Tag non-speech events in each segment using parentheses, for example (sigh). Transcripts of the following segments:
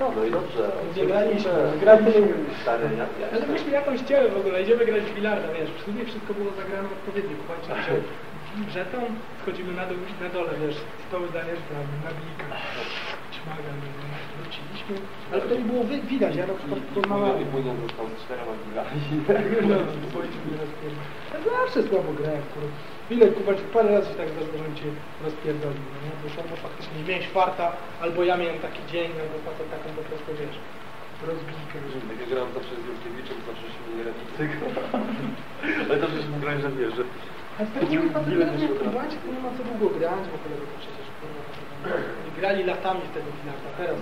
No i dobrze. Gdzie graliśmy? Graliśmy. Stary, ja, ja, Ale myśmy jakąś ciele w ogóle, idziemy grać w bilarda, wiesz, w sumie wszystko było zagrane odpowiednio, chłopaczy wziął żeton, wchodzimy na dół, na dole, wiesz, stoły dajesz, tam, nabijka, szmaga, nie wiem, wróciliśmy, ale to nie było wi- widać, ja na przykład to mała... I później został z czterema gigami. (laughs) No, mnie. Ja zawsze słabo grałem, kurwa. Ile, kurwa, czy parę razy się tak zdarzyło, że mi cię rozpierdolił, nie? Bo albo faktycznie nie miałeś farta, albo ja miałem taki dzień, albo facet taką po prostu, wiesz, rozbijkę. Tak jak grałem zawsze z Jurkiewiczem, zawsze się nie radzi tego. (laughs) Ale to żeśmy grali, że wiesz, że A z się uda. grać, to nie ma co długo grać, bo kolega to przecież kurwa oni grali latami wtedy bilarda, teraz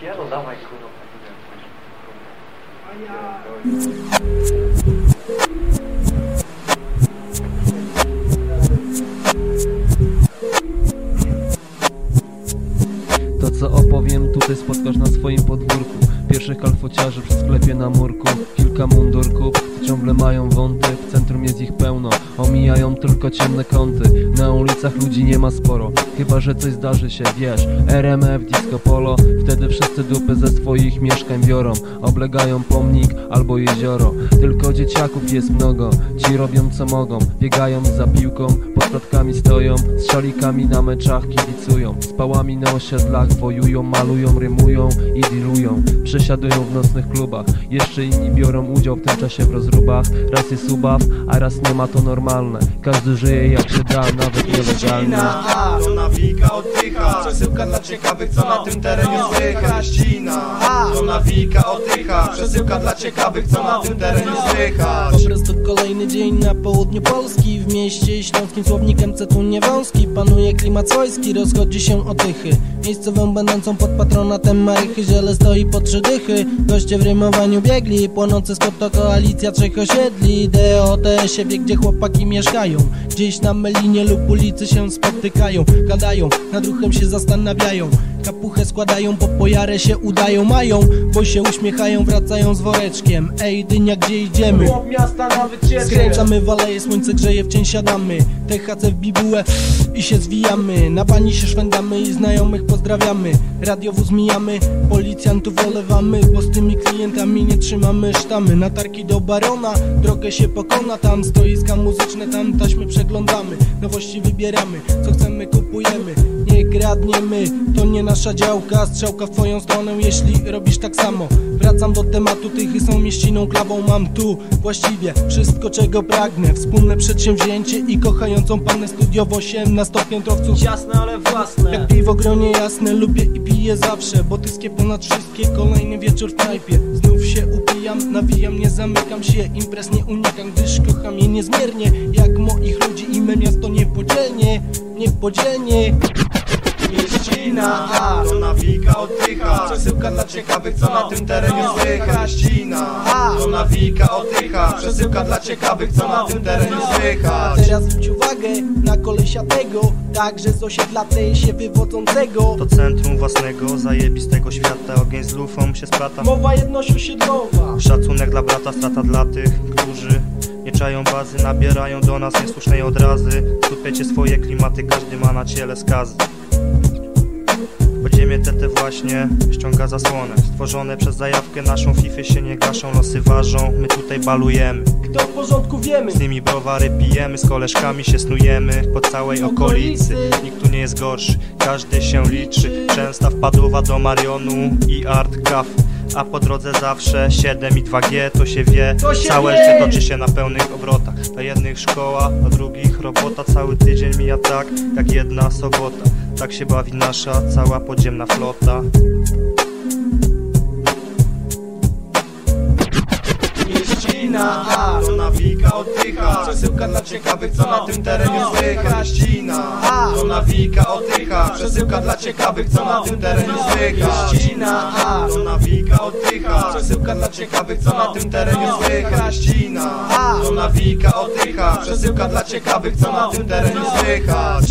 Piero, dawaj kurwa. A ja... To co opowiem tutaj spotkasz na swoim podwórku. Pierwszych kalfociarzy przy sklepie na murku. Kilka mundurków, ciągle mają wąty W centrum jest ich pełno, omijają tylko ciemne kąty. Na ulicach ludzi nie ma sporo. Chyba, że coś zdarzy się, wiesz. RMF, disco polo. Wtedy wszyscy dupy ze swoich mieszkań biorą. Oblegają pomnik albo jezioro. Tylko dzieciaków jest mnogo. Ci robią co mogą. Biegają za piłką, pod klatkami stoją. Z szalikami na meczach kibicują. Z pałami na osiedlach wojują, malują, rymują i dealują Przesiadują w nocnych klubach. Jeszcze inni biorą udział w tym czasie w rozróbach Raz jest ubaw, a raz nie ma to normalne. Każdy żyje jak się da, nawet nielegalnie. A, to nawika oddycha. Przesyłka dla ciekawych, co na tym terenie słychać Ścina, to nawika oddycha. Przesyłka dla ciekawych, co na tym terenie słychać Po prostu kolejny dzień na południu Polski. W mieście śląskim słownikiem cetu nie wąski. Panuje klimat swojski, rozchodzi się otychy Miejscową będącą pod patronatem Marychy. Ziele stoi po trzy dychy. Goście w rymowaniu biegli. Płonący skop to koalicja trzech osiedli. DOTS-ie wie gdzie chłopaki mieszkają. Gdzieś na Melinie lub ulicy się spotykają Gadają, nad ruchem się zastanawiają Kapuchę składają, po pojarę się udają Mają, bo się uśmiechają, wracają z woreczkiem. Ej dynia gdzie idziemy? Skręcamy waleje, słońce grzeje, w cień siadamy THC w bibułę i się zwijamy. Na bani się szwendamy i znajomych pozdrawiamy. Radiowóz mijamy, policjantów olewamy Bo z tymi klientami nie trzymamy sztamy. Na tarki do barona, drogę się pokona Tam stoiska muzyczne, tam taśmy przeglądamy. Nowości wybieramy, co chcemy kupujemy kradniemy, to nie nasza działka. Strzałka w twoją stronę, jeśli robisz tak samo. Wracam do tematu, tychy są mieściną klawą Mam tu. Właściwie wszystko czego pragnę. Wspólne przedsięwzięcie i kochającą pannę studiowo 18 piętrowców Ciasne, ale własne. Jak piwo gronie jasne, lubię i piję zawsze Botyskie ponad wszystkie, kolejny wieczór w knajpie. Znów się upijam, nawijam, nie zamykam się. Imprez nie unikam, gdyż kocham je niezmiernie. Jak moich ludzi i me miasto niepodzielnie Niepodzielnie Ścina, a, to nawika oddycha. Przesyłka dla ciekawych, co na tym terenie słychać Ścina, a, to nawika oddycha. Przesyłka dla ciekawych, co na tym terenie A słychać teraz zwróć uwagę na kolesia tego Także z osiedla tej się wywodzącego. To centrum własnego, zajebistego świata. Ogień z lufą się splata. Mowa jedność osiedlowa. Szacunek dla brata, strata dla tych, którzy nie czają bazy. Nabierają do nas niesłusznej odrazy. Skupiecie swoje klimaty, każdy ma na ciele skazy Podziemie TT właśnie ściąga zasłonę. Stworzone przez zajawkę naszą fify się nie gaszą Losy ważą, my tutaj balujemy. Kto w porządku wiemy? Z nimi browary pijemy, z koleżkami się snujemy. Po całej okolicy, nikt tu nie jest gorszy Każdy się liczy, częsta wpadła do Marionu i Art Cafe a po drodze zawsze 7 i 2G to się wie. To się Całe wie! życie toczy się na pełnych obrotach. Dla jednych szkoła, dla drugich robota. Cały tydzień mija tak, jak jedna sobota. Tak się bawi nasza cała podziemna flota Ścina, a, to nawika oddycha. Przesyłka dla ciekawych, co na tym terenie słychać Ścina, a, to nawika oddycha. Przesyłka dla ciekawych, co na tym terenie słychać Ścina, a, to nawika oddycha. Przesyłka dla ciekawych, co na tym terenie słychać Ścina, a, to nawika oddycha. Przesyłka dla ciekawych, co na tym terenie słychać